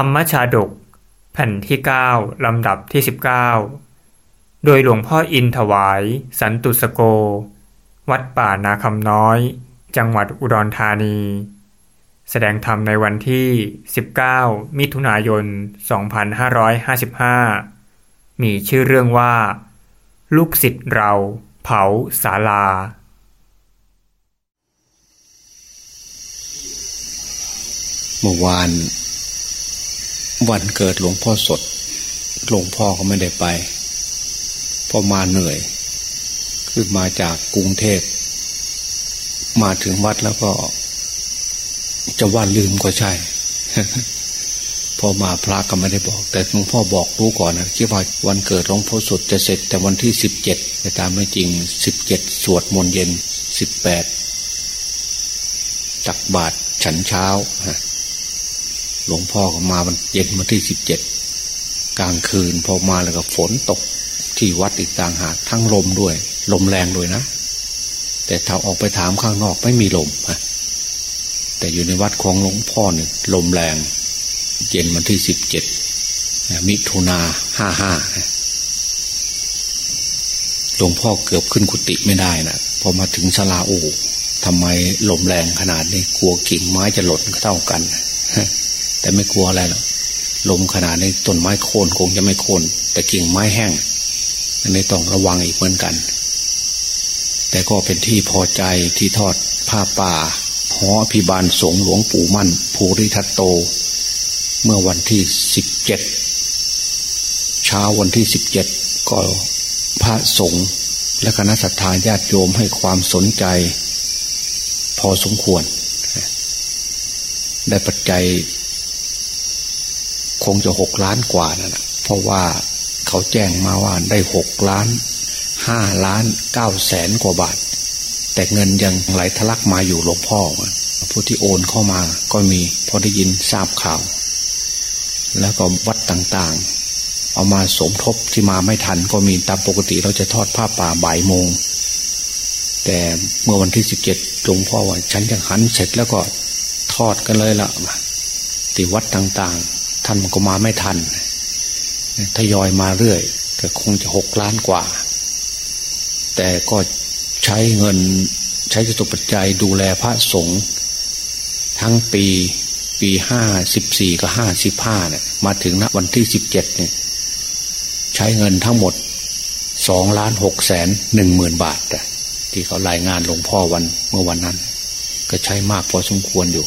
รรมชาดก แผ่นที่ 9 ลำดับที่ 19 โดยหลวงพ่ออินถวาย สันตุสโก วัดป่านาคำน้อย จังหวัดอุดรธานี แสดงธรรมในวันที่ 19 มิถุนายน 2555 มีชื่อเรื่องว่า ลูกศิษย์เราเผาศาลาเมื่อวาน วันเกิดหลวงพ่อสด หลวงพ่อก็ไม่ได้ไปพราะมาเหนื่อย คือมาจากกรุงเทพ มาถึงวัดแล้วก็ จะว่าลืมก็ใช่ พอมาพระก็ไม่ได้บอก แต่หลวงพ่อบอกรู้ก่อนนะคิดว่าวันเกิดหลวงพ่อสดจะเสร็จ แต่วันที่สิบเจ็ดแต่ตามไม่จริงสิบเจ็ดสวดมนต์เย็นสิบแปดตักบาตรฉันเช้าฮะ หลวงพ่อก็มาวันเย็นวันที่สิบเจ็ดกลางคืนพอมาแล้วก็ฝนตกที่วัดอีกต่างหากทั้งลมด้วย ลมแรงด้วยนะ แต่ถ้าออกไปถามข้างนอกไม่มีลมะแต่อยู่ในวัดของหลวงพ่อเนี่ยลมแรง เย็นวันที่สิบเจ็ดมิถุนาห้าห้าหลวงพ่อเกือบขึ้นกุฏิไม่ได้นะพอมาถึงสลาอูทำไมลมแรงขนาดนี้กลัวกิ่งไม้จะหล่นเท่ากัน แต่ไม่กลัวอะไรหรอกลมขนาดนี้ต้นไม้โค่นคงจะไม่โค่นแต่กิ่งไม้แห้งอันนี้ต้องระวังอีกเหมือนกัน แต่ก็เป็นที่พอใจที่ทอดผ้าป่าหอพิบาลสงหลวงปู่มั่น ภูริทัตโต เมื่อวันที่สิบเจ็ดเช้าวันที่สิบเจ็ดก็พระสงฆ์และคณะสัตยาญาติโยมให้ความสนใจ พอสมควร ได้ปัจจัย คงจะหกล้านกว่านะเพราะว่าเขาแจ้งมาว่าได้หกล้านห้าล้านเก้าแสนกว่าบาท แต่เงินยังไหลทะลักมาอยู่หลวงพ่อผู้ที่โอนเข้ามาก็มีพอได้ยินทราบข่าว แล้วก็วัดต่างๆ เอามาสมทบที่มาไม่ทันก็มีตามปกติเราจะทอดผ้าป่าบ่ายโมง แต่เมื่อวันที่สิบเจ็ดหลวงพ่อว่าฉันจะหันเสร็จแล้วก็ทอดกันเลยละที่วัดต่างๆ ท่านมันก็มาไม่ทันทยอยมาเรื่อย ก็คงจะหกล้านกว่า แต่ก็ใช้เงินใช้จตุปัจจัยดูแลพระสงฆ์ทั้งปีปีห้าสิบสี่กับห้าสิบห้าเนี่ยมาถึงณวันที่สิบเจ็ดเนี่ยใช้เงินทั้งหมดสองล้านหกแสนหนึ่งหมื่นบาทที่เขารายงานหลวงพ่อวันเมื่อวันนั้น ก็ใช้มากพอสมควรอยู่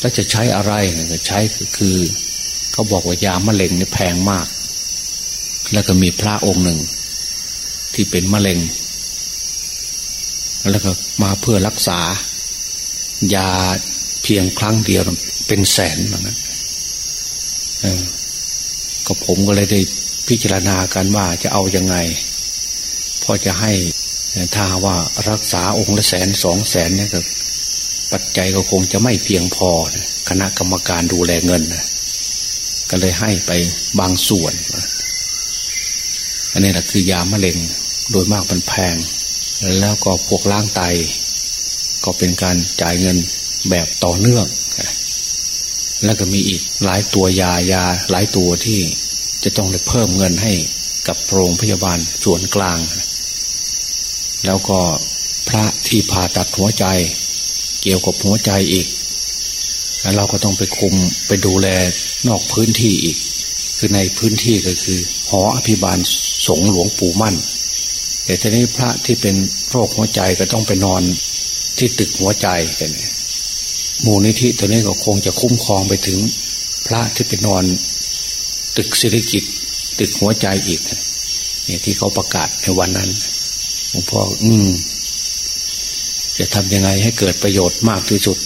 แล้วจะใช้อะไรก็ใช้คือเขาบอกว่ายามะเร็งนี่แพงมาก แล้วก็มีพระองค์หนึ่ง ที่เป็นมะเร็ง แล้วก็มาเพื่อรักษา ยาเพียงครั้งเดียวเป็นแสนเหมือนกันก็ผมก็เลยได้พิจารณากันว่าจะเอาอยัางไงพอจะให้ถ้าว่ารักษาองค์ละแสนสองแสนเนี่ยก็ ปัจจัยก็คงจะไม่เพียงพอคณะกรรมการดูแลเงินนะก็เลยให้ไปบางส่วนอันนี้แหละคือยามะเร็งโดยมากมันแพง แล้วก็พวกล้างไต ก็เป็นการจ่ายเงินแบบต่อเนื่อง แล้วก็มีอีกหลายตัวยายาหลายตัวที่จะต้องได้เพิ่มเงินให้กับโรงพยาบาลส่วนกลาง แล้วก็พระที่ผ่าตัดหัวใจ เกี่ยวกับหัวใจอีกแล้วเราก็ต้องไปคุมไปดูแลนอกพื้นที่อีก คือในพื้นที่ก็คือ หออภิบาลสงหลวงปู่มั่น แต่ทีนี้พระที่เป็นโรคหัวใจก็ต้องไปนอนที่ตึกหัวใจกันมูลนิธิตัวนี้ก็คงจะคุ้มครองไปถึง พระที่ไปนอน ตึกศิริกิจตึกหัวใจอีกเนี่ยที่เขาประกาศในวันนั้นหลวงพ่ออืม จะทำยังไงให้เกิดประโยชน์มากที่สุด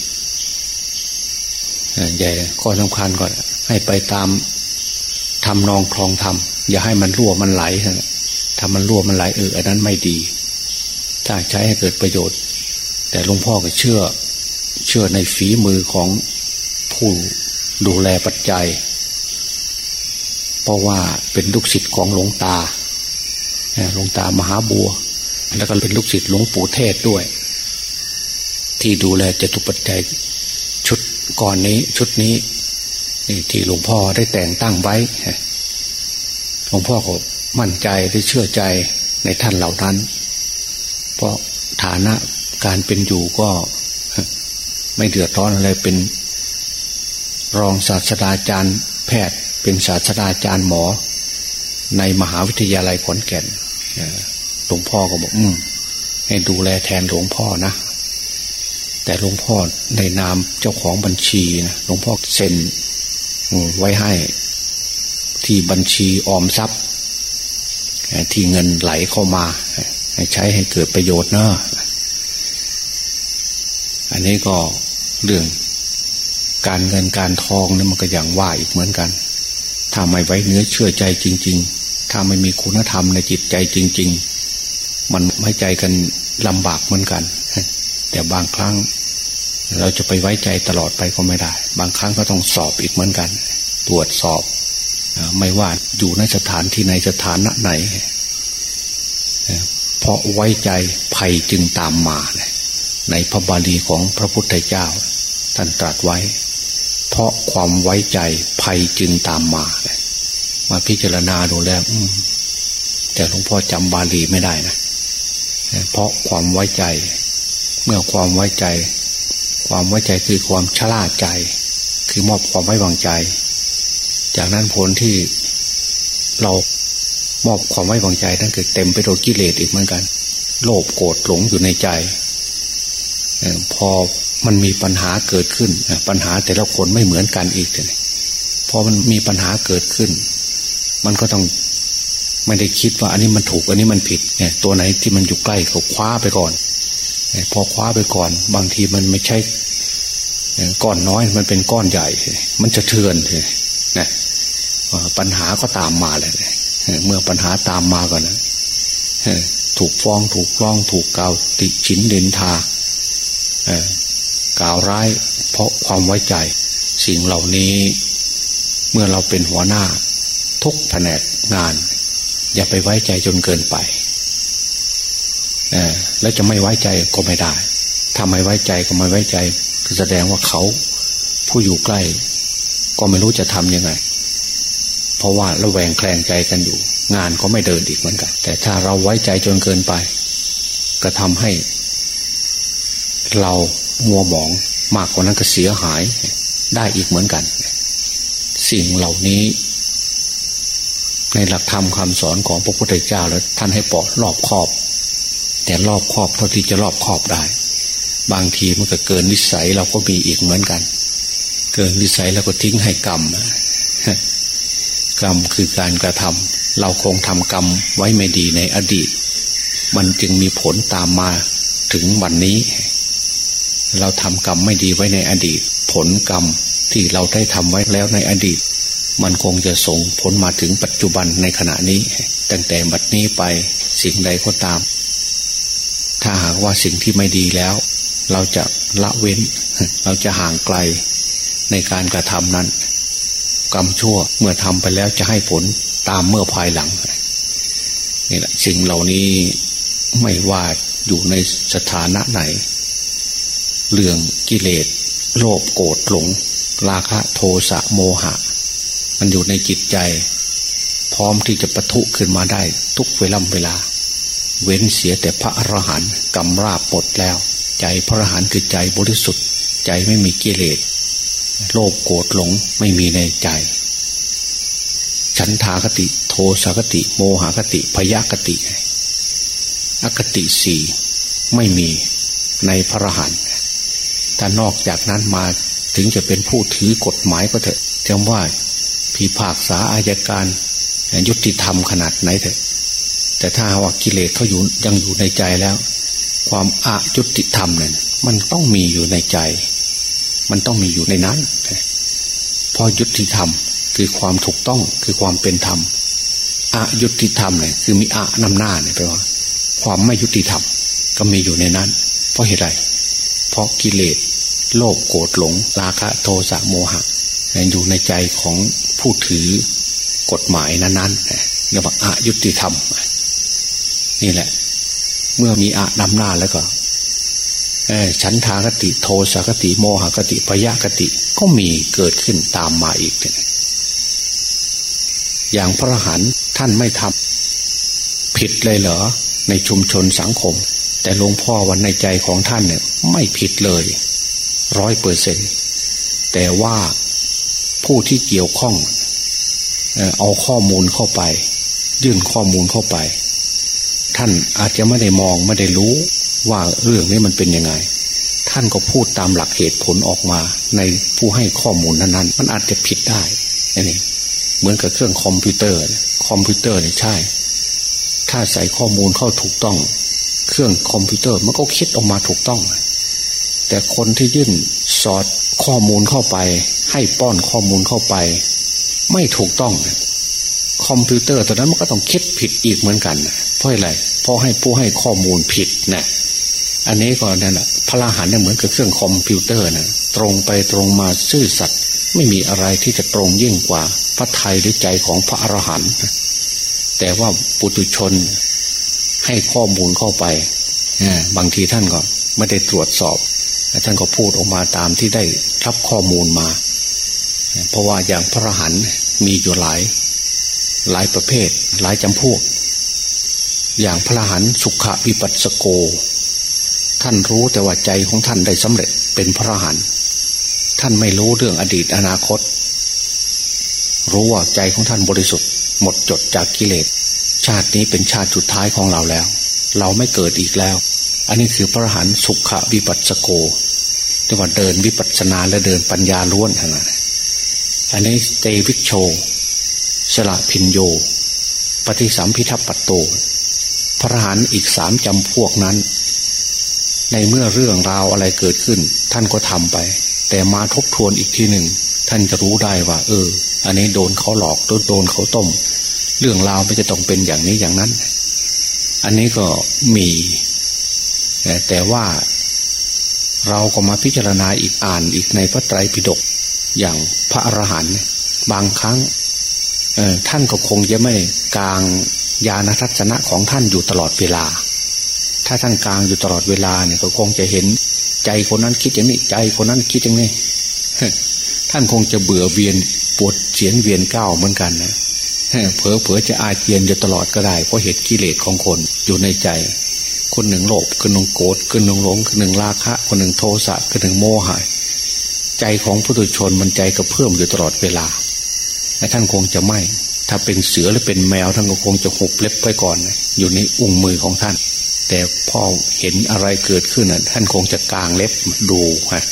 ใหญ่ข้อสำคัญก่อน ให้ไปตามทำนองคลองทำอย่าให้มันรั่วมันไหลถ้ามันรั่วมันไหลเอออันนั้นไม่ดี ถ้าใช้ให้เกิดประโยชน์ แต่หลวงพ่อก็เชื่อ เชื่อในฝีมือของผู้ดูแลปัจจัย เพราะว่าเป็นลูกศิษย์ของหลวงตาหลวงตามหาบัว แล้วก็เป็นลูกศิษย์หลวงปู่เทศด้วย ที่ดูแลจตุปัจจัยชุดก่อนนี้ชุดนี้นี่ที่หลวงพ่อได้แต่งตั้งไว้หลวงพ่อก็มั่นใจได้เชื่อใจในท่านเหล่านั้น เพราะฐานะการเป็นอยู่ก็ไม่เดือดร้อนอะไรเป็น รองศาสตราจารย์แพทย์เป็นศาสตราจารย์หมอ ในมหาวิทยาลัยขอนแก่นหลวงพ่อก็บอกอืมให้ดูแลแทนหลวงพ่อนะ แต่หลวงพ่อในนามเจ้าของบัญชีนะหลวงพ่อเซ็นไว้ให้ ที่บัญชีออมทรัพย์ ที่เงินไหลเข้ามาใช้ให้เกิดประโยชน์เนอะอันนี้ก็เรื่องการเงินการทองนี่มันก็อย่างว่าอีกเหมือนกัน ถ้าไม่ไว้เนื้อเชื่อใจจริง ๆ ถ้าไม่มีคุณธรรมในจิตใจจริง ๆ มันไม่ใจกันลำบากเหมือนกัน แต่บางครั้ง เราจะไปไว้ใจตลอดไปก็ไม่ได้ บางครั้งก็ต้องสอบอีกเหมือนกัน ตรวจสอบ ไม่ว่าอยู่ในสถานที่ในสถานะไหนเพราะไว้ใจภัยจึงตามมา ในพระบาลีของพระพุทธเจ้า ท่านตรัสไว้ เพราะความไว้ใจภัยจึงตามมา มาพิจารณาดูแล้วแต่หลวงพ่อจำบาลีไม่ได้นะเพราะความไว้ใจ เมื่อความไว้ใจ ความไว้ใจคือความชราใจ คือมอบความไว้วางใจ จากนั้นผลที่เรามอบความไว้วางใจนั่นคือเต็มไปด้วยกิเลสอีกเหมือนกัน โลภโกรธหลงอยู่ในใจพอมันมีปัญหาเกิดขึ้นปัญหาแต่ละคนไม่เหมือนกันอีกเลยพอมันมีปัญหาเกิดขึ้น มันก็ต้องไม่ได้คิดว่าอันนี้มันถูกอันนี้มันผิดเนี่ยตัวไหนที่มันอยู่ใกล้เขาคว้าไปก่อน พอคว้าไปก่อน บางทีมันไม่ใช่ก้อนน้อยมันเป็นก้อนใหญ่ มันจะเทือนเลยนะปัญหาก็ตามมาเลยเมื่อปัญหาตามมาก่อนนะถูกฟ้องถูกร้องถูกกล่าวติฉินเดินทากล่าวร้าย เพราะความไว้ใจ สิ่งเหล่านี้ เมื่อเราเป็นหัวหน้า ทุกแผนกงาน อย่าไปไว้ใจจนเกินไป แล้วจะไม่ไว้ใจก็ไม่ได้ถ้าไม่ไว้ใจก็ไม่ไว้ใจแสดงว่าเขาผู้อยู่ใกล้ ก็ไม่รู้จะทำยังไง เพราะว่าระแวงแคลงใจกันอยู่ งานก็ไม่เดินอีกเหมือนกัน แต่ถ้าเราไว้ใจจนเกินไป ก็ทำให้ เรามัวหมองมากกว่านั้นก็เสียหายได้อีกเหมือนกัน สิ่งเหล่านี้ ในหลักธรรมคำสอนของพระพุทธเจ้าแล้วท่านให้ปลอดรอบครอบ แต่รอบครอบเท่าที่จะรอบครอบได้ บางทีมันก็เกินวิสัยเราก็มีอีกเหมือนกัน เกินวิสัยแล้วก็ทิ้งให้กรรมกรรมคือการกระทำเราคงทำกรรมไว้ไม่ดีในอดีต มันจึงมีผลตามมาถึงวันนี้ เราทำกรรมไม่ดีไว้ในอดีต ผลกรรมที่เราได้ทำไว้แล้วในอดีต มันคงจะส่งผลมาถึงปัจจุบันในขณะนี้ ตั้งแต่บัดนี้ไปสิ่งใดก็ตาม ถ้าหากว่าสิ่งที่ไม่ดีแล้ว เราจะละเว้น เราจะห่างไกลในการกระทำนั้น กรรมชั่วเมื่อทำไปแล้วจะให้ผลตามเมื่อภายหลังนี่แหละสิ่งเหล่านี้ไม่ว่าอยู่ในสถานะไหน เรื่องกิเลส โลภโกรธหลง ราคะโทสะโมหะ มันอยู่ในจิตใจ พร้อมที่จะปะทุขึ้นมาได้ทุกเวลาเวลา เว้นเสียแต่พระอรหันต์กำราบหมดแล้ว ใจพระอรหันต์คือใจบริสุทธิ์ ใจไม่มีกิเลสโลภโกรธหลงไม่มีในใจ ฉันทากติ โทสากติ โมหากติพยากติอคติสี่ไม่มีในพระรหันต์ถ้านอกจากนั้นมาถึงจะเป็นผู้ถือกฎหมายก็เถอะจำว่าผีภาคษาอายการยุติธรรมขนาดไหนเถอะ แต่ถ้าว่ากิเลสเขาอยู่ยังอยู่ในใจแล้ว ความอายุติธรรมเนี่ยมันต้องมีอยู่ในใจ มันต้องมีอยู่ในนั้นพอยุติธรรมคือความถูกต้องคือความเป็นธรรมอายุติธรรมเนี่ยคือมีอานำหน้าเนี่ยแปลว่า ความไม่ยุติธรรมก็มีอยู่ในนั้น เพราะเหตุไรเพราะกิเลสโลภโกรธหลง ราคะโทสะโมหะอยู่ในใจของผู้ถือกฎหมายนั้นๆเรียกว่าอายุติธรรม นี่แหละ เมื่อมีอานำหน้าแล้วก็ฉันทากติโทสากติโมหกติพยากติก็มีเกิดขึ้นตามมาอีกอย่างพระอรหันท่านไม่ทำผิดเลยเหรอ ในชุมชนสังคม แต่หลวงพ่อวันในใจของท่านเนี่ย ไม่ผิดเลยร้อยเปอร์เซ็นแต่ว่าผู้ที่เกี่ยวข้อง เอาข้อมูลเข้าไป ยื่นข้อมูลเข้าไป ท่านอาจจะไม่ได้มองไม่ได้รู้ว่าเรื่องนี้มันเป็นยังไง ท่านก็พูดตามหลักเหตุผลออกมา ในผู้ให้ข้อมูลนั้นๆมันอาจจะผิดได้นี่เหมือนกับเครื่องคอมพิวเตอร์ คอมพิวเตอร์เนี่ยใช่ ถ้าใส่ข้อมูลเข้าถูกต้อง เครื่องคอมพิวเตอร์มันก็คิดออกมาถูกต้อง แต่คนที่ยื่นสอดข้อมูลเข้าไป ให้ป้อนข้อมูลเข้าไป ไม่ถูกต้อง คอมพิวเตอร์ตัวนั้นมันก็ต้องคิดผิดอีกเหมือนกัน เพราะอะไรเพราะให้ผู้ให้ข้อมูลผิดนะอันนี้ก็นั่นแหละพระรหันเนี่ยเหมือนกับเครื่องคอมพิวเตอร์นะตรงไปตรงมาซื่อสัตย์ไม่มีอะไรที่จะตรงยิ่งกว่า พระไทยหรือใจของพระอรหันต์แต่ว่าปุตุชนให้ข้อมูลเข้าไปบางทีท่านก็ไม่ได้ตรวจสอบท่านก็พูดออกมาตามที่ได้รับข้อมูลมา เพราะว่าอย่างพระรหันต์มีอยู่หลาย หลายประเภท หลายจำพวก อย่างพระหันสุขวิปัสสโก ท่านรู้แต่ว่าใจของท่านได้สำเร็จเป็นพระหันท่านไม่รู้เรื่องอดีตอนาคต รู้ว่าใจของท่านบริสุทธิ์ หมดจดจากกิเลส ชาตินี้เป็นชาติสุดท้ายของเราแล้ว เราไม่เกิดอีกแล้ว อันนี้คือพระหันสุขวิปัสสโกที่ว่าเดินวิปัสสนาและเดินปัญญาล้วนทั้งนั้นอันนี้เตวิชโช สละพินโย ปฏิสัมพิทัปปโต ระหันอีกสามจำพวกนั้น ในเมื่อเรื่องราวอะไรเกิดขึ้น ท่านก็ทำไป แต่มาทบทวนอีกทีหนึ่ง ท่านจะรู้ได้ว่า เออ อันนี้โดนเขาหลอกโดนเขาต้ม เรื่องราวไม่จะต้องเป็นอย่างนี้อย่างนั้น อันนี้ก็มี แต่ว่าเราก็มาพิจารณาอีกอ่านอีกในพระไตรปิฎกอย่างพระอรหันต์บางครั้งท่านก็คงจะไม่กลาง ญาณทัศนะของท่านอยู่ตลอดเวลา ถ้าท่านกลางอยู่ตลอดเวลาเนี่ยก็คงจะเห็น ใจคนนั้นคิดอย่างนี้ ใจคนนั้นคิดอย่างนี้ท่านคงจะเบื่อเวียนปวดเสียนเวียนเก้าเหมือนกันนะเผลอเผลอจะอาเจียนอยู่ตลอดก็ได้เพราะเหตุกิเลสของคนอยู่ในใจ คนหนึ่งโลภคนหนึ่งโกรธคนหนึ่งหลงคนหนึ่งราคะ คนหนึ่งโทสะคนหนึ่งโมหะใจของผู้ตุชนมันใจกระเพื่อมอยู่ตลอดเวลาแต่ท่านคงจะไม่ ถ้าเป็นเสือหรือเป็นแมวท่านก็คงจะหุบเล็บไปก่อน อยู่ในอุ้งมือของท่าน แต่พอเห็นอะไรเกิดขึ้นท่านคงจะกางเล็บดูฮะ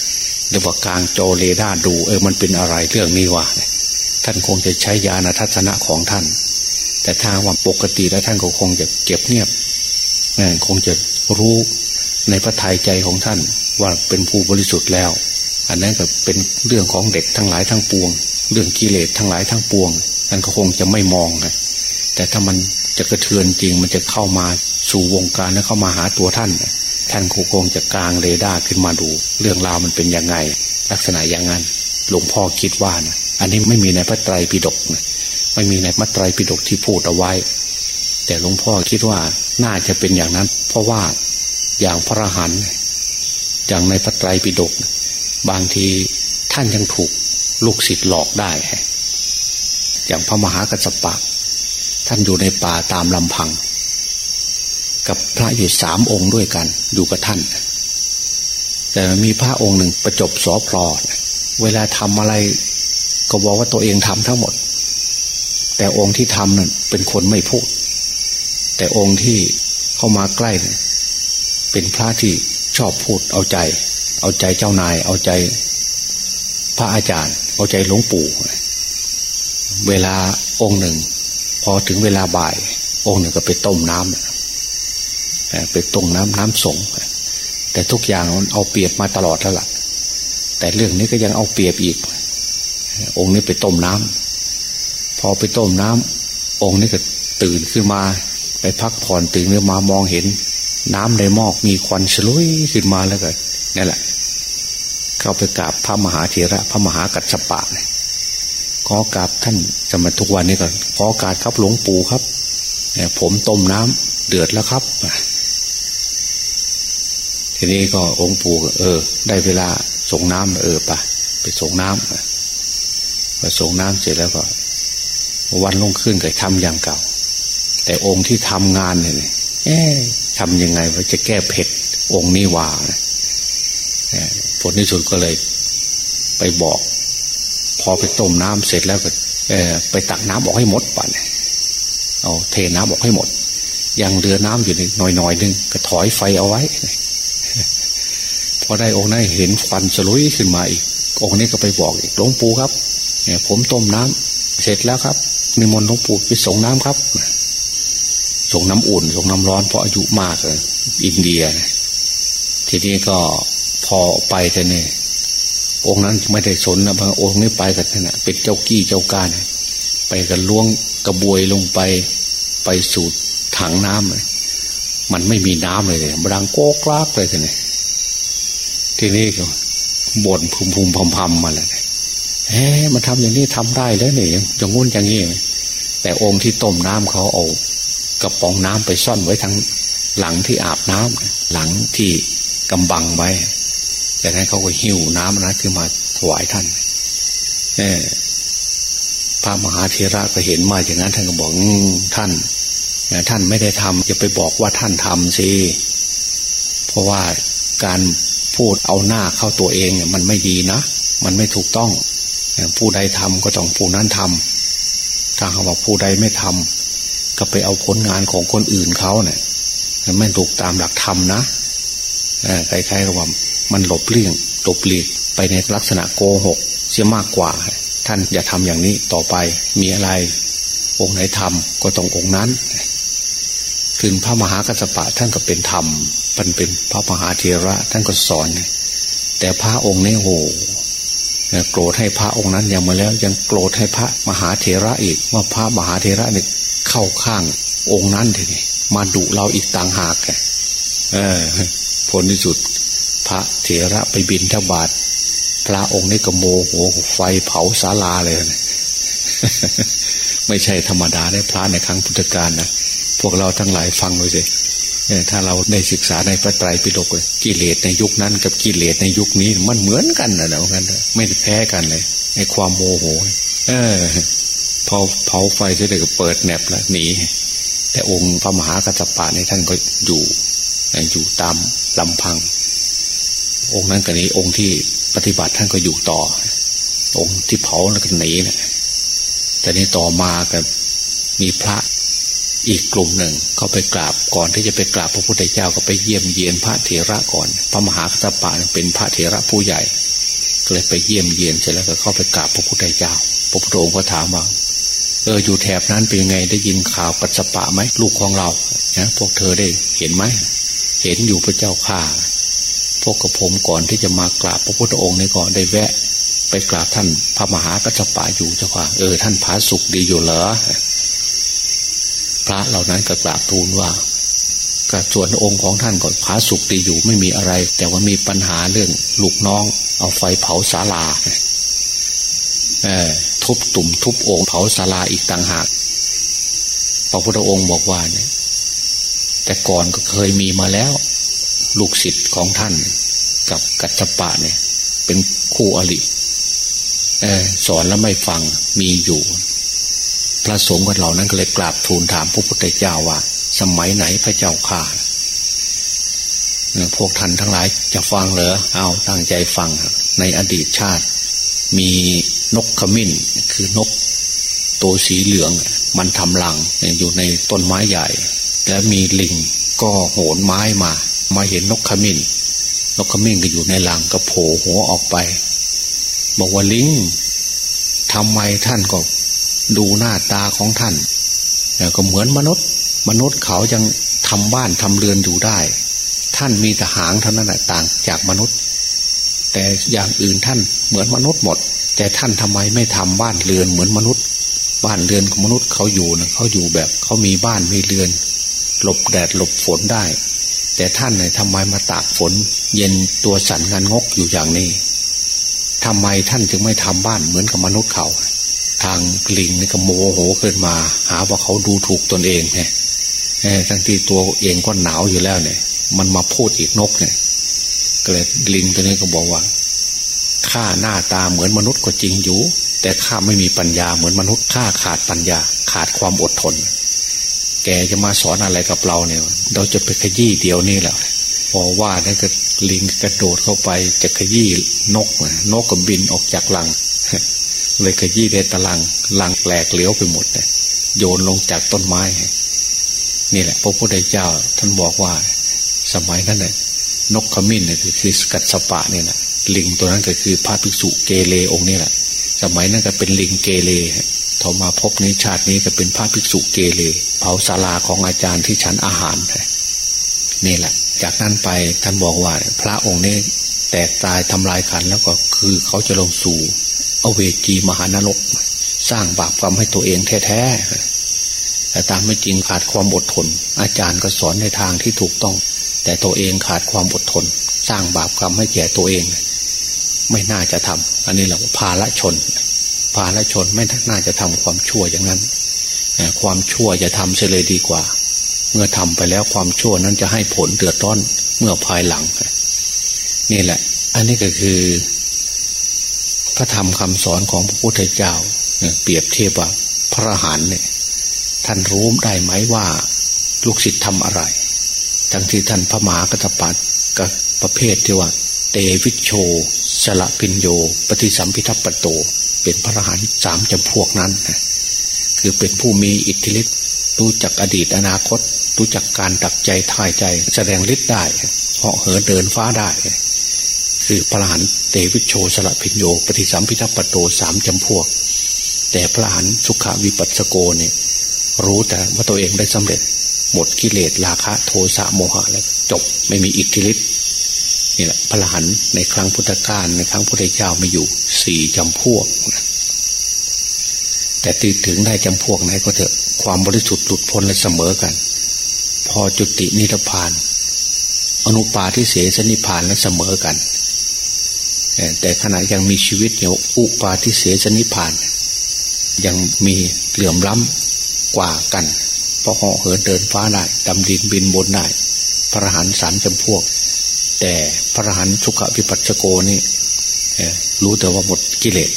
หรือว่ากางโจเลดาดู เออมันเป็นอะไรเรื่องนี้วะท่านคงจะใช้ยาณทัศนะของท่าน แต่ทางว่าปกติแล้วท่านก็คงจะเก็บเงียบคงจะรู้ในพระทัยใจของท่านว่าเป็นผู้บริสุทธิ์แล้ว อันนั้นก็เป็นเรื่องของเด็กทั้งหลายทั้งปวง เรื่องกิเลสทั้งหลายทั้งปวง ท่านก็คงจะไม่มองนะแต่ถ้ามันจะกระเทือนจริงมันจะเข้ามาสู่วงการและเข้ามาหาตัวท่าน ท่านคงจะกลางเรดาร์ขึ้นมาดู เรื่องราวมันเป็นยังไง ลักษณะอย่างนั้นหลวงพ่อคิดว่านะอันนี้ไม่มีในพระไตรปิฎกนะไม่มีในพระไตรปิฎกที่พูดเอาไว้ แต่หลวงพ่อคิดว่าน่าจะเป็นอย่างนั้น เพราะว่าอย่างพระหันอย่างในพระไตรปิฎกบางทีท่านยังถูกลูกศิษย์หลอกได้ อย่างพระมหากัสสปะ ท่านอยู่ในป่าตามลำพัง กับพระอยู่สามองค์ด้วยกัน อยู่กับท่าน แต่มีพระองค์หนึ่งประจบสอพลอเวลาทำอะไรก็บอกว่าตัวเองทำทั้งหมด แต่องค์ที่ทำนั่นเป็นคนไม่พูด แต่องค์ที่เข้ามาใกล้เนี่ยเป็นพระที่ชอบพูดเอาใจ เอาใจเจ้านาย เอาใจ พระอาจารย์ เอาใจหลวงปู่ เวลาองค์หนึ่ง พอถึงเวลาบ่าย องค์หนึ่งก็ไปต้มน้ำไปต้มน้ำน้ำสงแต่ทุกอย่างมันเอาเปรียบมาตลอดแล้วล่ะ แต่เรื่องนี้ก็ยังเอาเปรียบอีก องค์นี้ไปต้มน้ำพอไปต้มน้ำองค์นี้ก็ตื่นขึ้นมา ไปพักผ่อนตื่นเมื่อมามองเห็น น้ำในหมอกมีควันฉลุยขึ้นมาแล้วก็นี่แหละ เข้าไปกราบพระมหาเถระพระมหากัจจปะเนี่ย ขอกราบท่านจะมาทุกวันนี้ก่อนขอการครับหลวงปู่ครับผมต้มน้ำเดือดแล้วครับทีนี้ก็องค์ปู่เออ ได้เวลาส่งน้ำเออปะไปส่งน้ำไปส่งน้ำเสร็จแล้วก็ วันลงขึ้นก็ทำอย่างเก่า แต่องค์ที่ทำงานเนี่ยเอ๊ทำยังไงว่าจะแก้เผ็ดองค์นี้ว่าผลที่สุดก็เลย ไปบอก พอไปต้มน้ำเสร็จแล้วก็ไปตักน้ำออกให้หมดป่ะเนี่ยเอาเทน้ำออกให้หมด ยังเรือน้ำอยู่นิดหน่อยๆนึงก็ถอยไฟเอาไว้พอได้องค์นั้นเห็นควันสลุยขึ้นมาอีกองค์นี้ก็ไปบอกอีกหลวงปู่ครับเนี่ยผมต้มน้ำเสร็จแล้วครับนิมนต์หลวงปู่ไปส่งน้ำครับส่งน้ำอุ่นส่งน้ำร้อนเพราะอายุมากเลยอินเดีย ทีนี้ก็พอไปแต่เนี่ย องค์นั้นไม่ได้สนนะบางองค์นี้ไปกันนะเป็นเจ้ากี้เจ้าการไปกันล้วงกระบวยลงไปไปสูดถังน้ำเลยมันไม่มีน้ำเลยเลยบรังโก๊กลากเลยทีนี้ทีนี้ก็บ่นพุมพุมพำพำมาเลยเฮ้มันทำอย่างนี้ทำได้แล้วเนี่ยอย่างงุ่นอย่างนี้แต่องค์ที่ต้มน้ำเขาเอากระป๋องน้ำไปซ่อนไว้ทั้งหลังที่อาบน้ำหลังที่กำบังไว้ แต่นั้นเขาก็หิวน้ำนะคือมาถวายท่านเอพระมหาเทระก็เห็นมาอย่างนั้น ท่านก็บอกท่านท่านไม่ได้ทำจะไปบอกว่าท่านทำสิเพราะว่าการพูดเอาหน้าเข้าตัวเองมันไม่ดีนะ มันไม่ถูกต้อง ผู้ใดทำก็ต้องผู้นั้นทำถ้าเขาบอกผู้ใดไม่ทำก็ไปเอาผลงานของคนอื่นเขาเนี่ยไม่ถูกตามหลักธรรมนะใครๆก็ว่า มันหลบเลี่ยงหลบหลีกไปในลักษณะโกหก เสียมากกว่า ท่านอย่าทำอย่างนี้ต่อไปมีอะไร องค์ไหนทำก็ต้ององค์นั้น ถึงพระมหากัสปะท่านก็เป็นธรรมมันเป็นพระมหาเทระท่านก็สอน แต่พระองค์นี้โหโกรธให้พระองค์นั้นยังมาแล้ว ยังโกรธให้พระมหาเทระอีก ว่าพระมหาเทระเนี่ยเข้าข้างองค์นั้นทีนี้มาดุเราอีกต่างหากเออผลที่สุด ระเถระไปบินทบาทพระองค์นี่ก็โมโหไฟเผาศาลาเลยนะไม่ใช่ธรรมดาได้พระในครั้งพุทธกาลนะพวกเราทั้งหลายฟังเลยสิถ้าเราได้ศึกษาในพระไตรปิฎกเลยกิเลสในยุคนั้นกับกิเลสในยุคนี้ มันเหมือนกันนะเนาะไม่ได้แพ้กันเลยในความโมโห เออพอเผาไฟเสร็จก็เปิดแหนบแล้วหนีแต่องค์พระมหากัจจปะในท่านก็อยู่อยู่ตามลำพัง องค์นั้นกับนี้องค์ที่ปฏิบัติท่านก็อยู่ต่อ องค์ที่เผาแล้วก็หนีนะแต่นี้ต่อมากันมีพระอีกกลุ่มหนึ่งเขาไปกราบก่อนที่จะไปกราบพระพุทธเจ้าก็ไปเยี่ยมเยียนพระเถระก่อน พระมหาคัตปะเป็นพระเถระผู้ใหญ่ก็เลยไปเยี่ยมเยียนเสร็จแล้วก็เข้าไปกราบพระพุทธเจ้า พระพุทธองค์ก็ถามว่าเอออยู่แถบนั้นเป็นไงได้ยินข่าวปัสปะไหมลูกของเรานะพวกเธอได้เห็นไหมเห็นอยู่พระเจ้าข่า พวกกับผมก่อนที่จะมากราบพระพุทธองค์นี่ก่อนได้แวะ ไปกราบท่านพระมหากัจจปะอยู่เจ้าค่ะเออท่านผาสุกดีอยู่เหรอพระเหล่านั้นก็กราบทูลว่าก็ส่วนองค์ของท่านก็ผาสุกดีอยู่ไม่มีอะไร แต่ว่ามีปัญหาเรื่องลูกน้อง เอาไฟเผาศาลาเออทุบตุ่มทุบองค์เผาศาลาอีกต่างหากพระพุทธองค์บอกว่าเนี่ยแต่ก่อนก็เคยมีมาแล้ว ลูกศิษย์ของท่านกับกัจจปะเนี่ย เป็นคู่อริสอนแล้วไม่ฟังมีอยู่ พระสงฆ์กันเหล่านั้นก็เลยกราบทูลถามพระพุทธเจ้าว่า สมัยไหนพระเจ้าข่าพวกท่านทั้งหลายจะฟังเหรอเอาตั้งใจฟัง ในอดีตชาติ มีนกขมิ้นคือนกตัวสีเหลือง มันทำรังอยู่ในต้นไม้ใหญ่ และมีลิงก็โหนไม้มา มาเห็นนกขมิ้น นกขมิ้นก็อยู่ในหลังก็โผล่หัวออกไป บอกว่าลิงทำไมท่านก็ดูหน้าตาของท่านก็เหมือนมนุษย์ มนุษย์เขายังทำบ้านทำเรือนอยู่ได้ ท่านมีแต่หางเท่านั้นแหละต่างจากมนุษย์ แต่อย่างอื่นท่านเหมือนมนุษย์หมด แต่ท่านทำไมไม่ทำบ้านเรือนเหมือนมนุษย์ บ้านเรือนของมนุษย์เขาอยู่นะเขาอยู่แบบเขามีบ้านมีเรือน หลบแดดหลบฝนได้ แต่ท่านเนี่ยทำไมมาตากฝน เย็นตัวสั่นงานงกอยู่อย่างนี้ทำไมท่านจึงไม่ทำบ้านเหมือนกับมนุษย์เขา ทางลิงนี่ก็โมโหขึ้นมา หาว่าเขาดูถูกตนเองไงทั้งที่ตัวเองก็หนาวอยู่แล้วเนี่ย มันมาพูดอีกนกเนี่ยก็เลยลิงตัวนี้ก็บอกว่าข้าหน้าตาเหมือนมนุษย์ก็จริงอยู่ แต่ข้าไม่มีปัญญาเหมือนมนุษย์ข้าขาดปัญญา ขาดความอดทน แกจะมาสอนอะไรกับเราเนี่ย เราจะไปขยี้เดียวนี่แหละพอว่านั่นก็ลิงกระโดดเข้าไปจะขยี้นกนกก็บินออกจากหลัง เลยขยี้ได้ตะลังหลังแหลกเหลวไปหมดเลยโยนลงจากต้นไม้ นี่แหละ พระพุทธเจ้าท่านบอกว่า สมัยนั้นเนี่ยนกขมิ้นเนี่ยคือสกัดสปะเนี่ยนะลิงตัวนั้นก็คือพระภิกษุเกเรองค์นี้แหละ สมัยนั้นก็เป็นลิงเกเร ทอมาพบในชาตินี้ก็เป็นพระภิกษุเกเรเผาศาลาของอาจารย์ที่ฉันอาหารนี่แหละ จากนั้นไปท่านบอกว่า พระองค์นี้แตกตายทำลายขันแล้วก็คือเขาจะลงสู่อเวจีมหานรก สร้างบาปกรรมให้ตัวเองแท้ๆแต่ตามไม่จริงขาดความอดทน อาจารย์ก็สอนในทางที่ถูกต้อง แต่ตัวเองขาดความอดทน สร้างบาปกรรมให้แก่ตัวเอง ไม่น่าจะทำอันนี้เราภาละชน ภาละชนไม่น่าจะทำความชั่วอย่างนั้น ความชั่วจะทำเสียเลยดีกว่า เมื่อทำไปแล้วความชั่วนั้นจะให้ผลเดือดร้อนเมื่อภายหลัง นี่แหละ อันนี้ก็คือ พระธรรมคำสอนของพระพุทธเจ้าเปรียบเทียบว่าพระหันเนี่ยท่านรู้ได้ไหมว่าลูกศิษย์ทำอะไร ทั้งที่ท่านพระมหากตปัตกับประเภทที่ว่า เตวิชโช สละพินโย ปฏิสัมพิทัปโต เป็นพระรหันสามจำพวกนั้น คือเป็นผู้มีอิทธิฤทธิ์รู้จักอดีตอนาคต รู้จักการดักใจทายใจ แสดงฤทธิ์ได้เหาะเหินเดินฟ้าได้ คือพระรหันเตวิชโชสละพิญโยปฏิสัมพิทัปโตสามจำพวก แต่พระรหันสุขวิปัสสโกเนี่ยรู้แต่ว่าตัวเองได้สำเร็จหมดกิเลสราคะ โทสะโมหะแล้วจบไม่มีอิทธิฤทธิ์ นี่แหละพระหันในครั้งพุทธกาลในครั้งพุทธเจ้ามาอยู่สี่จำพวกนะแต่ตีถึงได้จำพวกไหนก็เถอะความบริสุทธิ์หลุดพ้นและเสมอกัน พอจุตินิพพาน อนุปาทิเสสนิพานและเสมอกัน แต่ขณะยังมีชีวิตอยู่อุปาทิเสสนิพาน ยังมีเหลื่อมล้ำกว่ากันเพราะเหาะเหินเดินฟ้าได้ดำดินบินบนได้พระหันสามจำพวก แต่พระหันสุขวิปัสสโกนี่รู้แต่ว่าหมดกิเลส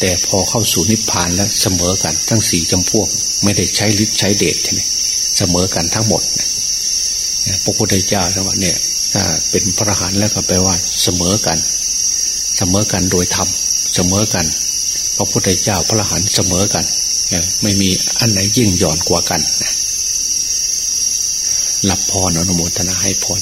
แต่พอเข้าสู่นิพพานแล้วเสมอกัน ทั้งสี่จำพวก ไม่ได้ใช้ฤทธิ์ใช้เดชใช่ไหมเสมอกันทั้งหมดพระพุทธเจ้าว่าเนี่ยถ้าเป็นพระหันแล้วก็แปลว่าเสมอกัน เสมอกันโดยธรรมเสมอกัน พระพุทธเจ้าพระหันเสมอกันไม่มีอันไหนยิ่งหย่อนกว่ากันหลับพรอนุโมทนาให้พร